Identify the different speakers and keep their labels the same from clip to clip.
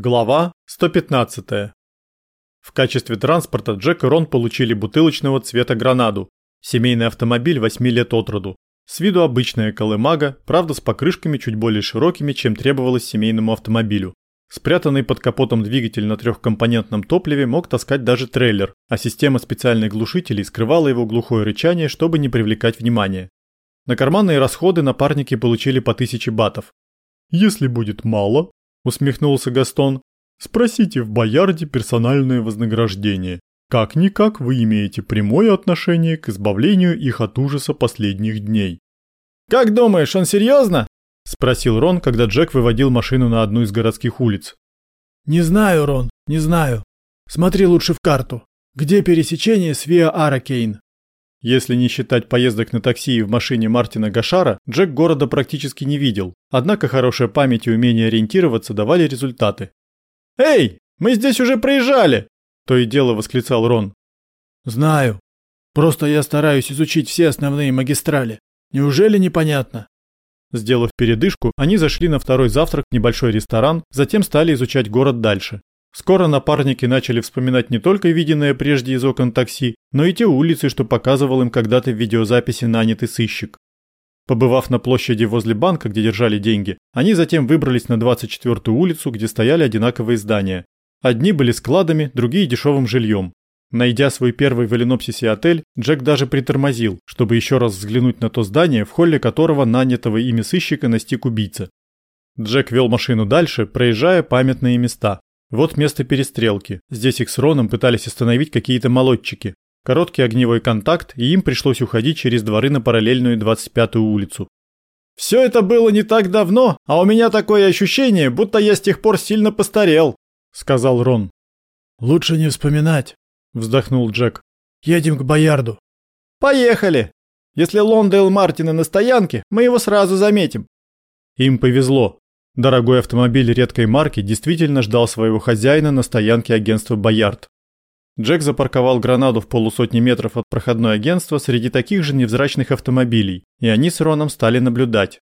Speaker 1: Глава 115. В качестве транспорта Джек и Рон получили бутылочного цвета гранаду, семейный автомобиль 8 лет от роду. С виду обычная колымага, правда с покрышками чуть более широкими, чем требовалось семейному автомобилю. Спрятанный под капотом двигатель на трехкомпонентном топливе мог таскать даже трейлер, а система специальных глушителей скрывала его глухое рычание, чтобы не привлекать внимания. На карманные расходы напарники получили по 1000 батов. «Если будет мало», усмехнулся Гастон. Спросите в Боярде персональное вознаграждение. Как-никак вы имеете прямое отношение к избавлению их от ужаса последних дней.
Speaker 2: «Как думаешь, он серьезно?»
Speaker 1: – спросил Рон, когда Джек выводил машину на одну из городских улиц.
Speaker 3: «Не знаю, Рон, не знаю. Смотри лучше в карту. Где пересечение с Виа Аракейн?»
Speaker 1: Если не считать поездок на такси и в машине Мартина Гашара, Джек города практически не видел, однако хорошая память и умение ориентироваться давали результаты.
Speaker 2: «Эй, мы здесь уже проезжали!» – то и дело восклицал Рон.
Speaker 3: «Знаю. Просто я стараюсь изучить все основные магистрали. Неужели непонятно?»
Speaker 1: Сделав передышку, они зашли на второй завтрак в небольшой ресторан, затем стали изучать город дальше. Скоро напарники начали вспоминать не только виденное прежде из окон такси, но и те улицы, что показывал им когда-то в видеозаписи нанятый сыщик. Побывав на площади возле банка, где держали деньги, они затем выбрались на 24-ю улицу, где стояли одинаковые здания. Одни были складами, другие дешевым жильем. Найдя свой первый в Эленопсисе отель, Джек даже притормозил, чтобы еще раз взглянуть на то здание, в холле которого нанятого ими сыщика настиг убийца. Джек вел машину дальше, проезжая памятные места. Вот место перестрелки. Здесь их с Роном пытались остановить какие-то молодчики. Короткий огневой контакт, и им пришлось уходить через дворы на параллельную 25-ю улицу.
Speaker 2: «Все это было не так давно, а у меня такое ощущение, будто я с тех пор сильно постарел», — сказал Рон.
Speaker 3: «Лучше не вспоминать», — вздохнул Джек. «Едем к Боярду».
Speaker 2: «Поехали! Если Лондейл Мартина на стоянке, мы его сразу заметим».
Speaker 1: Им повезло. Дорогой автомобиль редкой марки действительно ждал своего хозяина на стоянке агентства «Боярд». Джек запарковал гранаду в полусотни метров от проходной агентства среди таких же невзрачных автомобилей, и они с Роном стали наблюдать.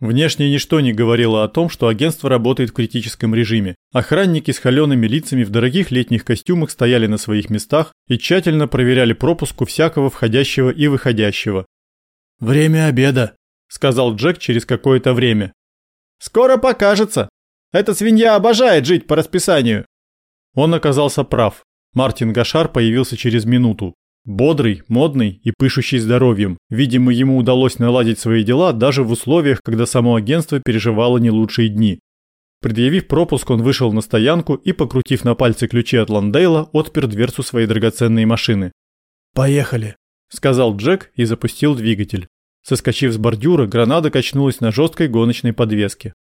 Speaker 1: Внешне ничто не говорило о том, что агентство работает в критическом режиме. Охранники с холеными лицами в дорогих летних костюмах стояли на своих местах и тщательно проверяли пропуск у всякого входящего и выходящего.
Speaker 3: «Время обеда», – сказал Джек через какое-то время.
Speaker 2: Скоро покажется. Эта свинья обожает жить по расписанию.
Speaker 1: Он оказался прав. Мартин Гашар появился через минуту. Бодрый, модный и пышущий здоровьем. Видимо, ему удалось наладить свои дела даже в условиях, когда само агентство переживало не лучшие дни. Предъявив пропуск, он вышел на стоянку и, покрутив на пальце ключи от Ландейла, отпер дверцу своей драгоценной машины.
Speaker 3: «Поехали», – сказал Джек и запустил двигатель. Соскочив с бордюра, граната качнулась на жесткой гоночной подвеске.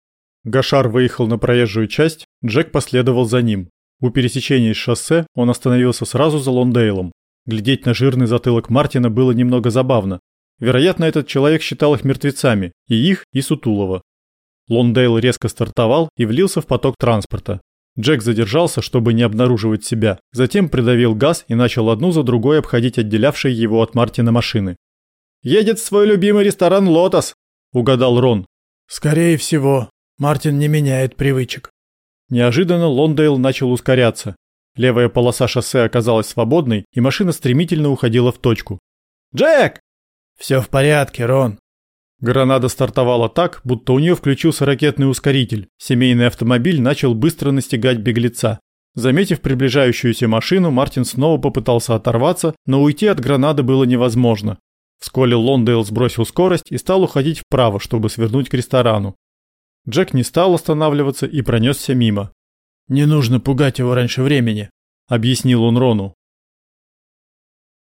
Speaker 1: Гашар выехал на проезжую часть, Джек последовал за ним. У пересечения шоссе он остановился сразу за Лондейлом. Глядеть на жирный затылок Мартина было немного забавно. Вероятно, этот человек считал их мертвецами, и их, и Сутулова. Лондейл резко стартовал и влился в поток транспорта. Джек задержался, чтобы не обнаруживать себя, затем придавил газ и начал одну за другой обходить отделявшие его от Мартина машины.
Speaker 2: Едет в свой любимый ресторан «Лотос», – угадал Рон.
Speaker 3: «Скорее всего, Мартин не меняет привычек».
Speaker 1: Неожиданно Лондейл начал ускоряться. Левая полоса шоссе оказалась свободной, и машина стремительно уходила в точку.
Speaker 2: «Джек!»
Speaker 3: «Все в порядке, Рон».
Speaker 1: Гранада стартовала так, будто у нее включился ракетный ускоритель. Семейный автомобиль начал быстро настигать беглеца. Заметив приближающуюся машину, Мартин снова попытался оторваться, но уйти от гранады было невозможно. Вскоре Лондейл сбросил скорость и стал уходить вправо, чтобы свернуть к ресторану. Джек не стал останавливаться и пронесся мимо.
Speaker 3: «Не нужно пугать его раньше времени», — объяснил он Рону.